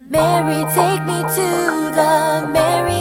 Mary, take me to the Mary.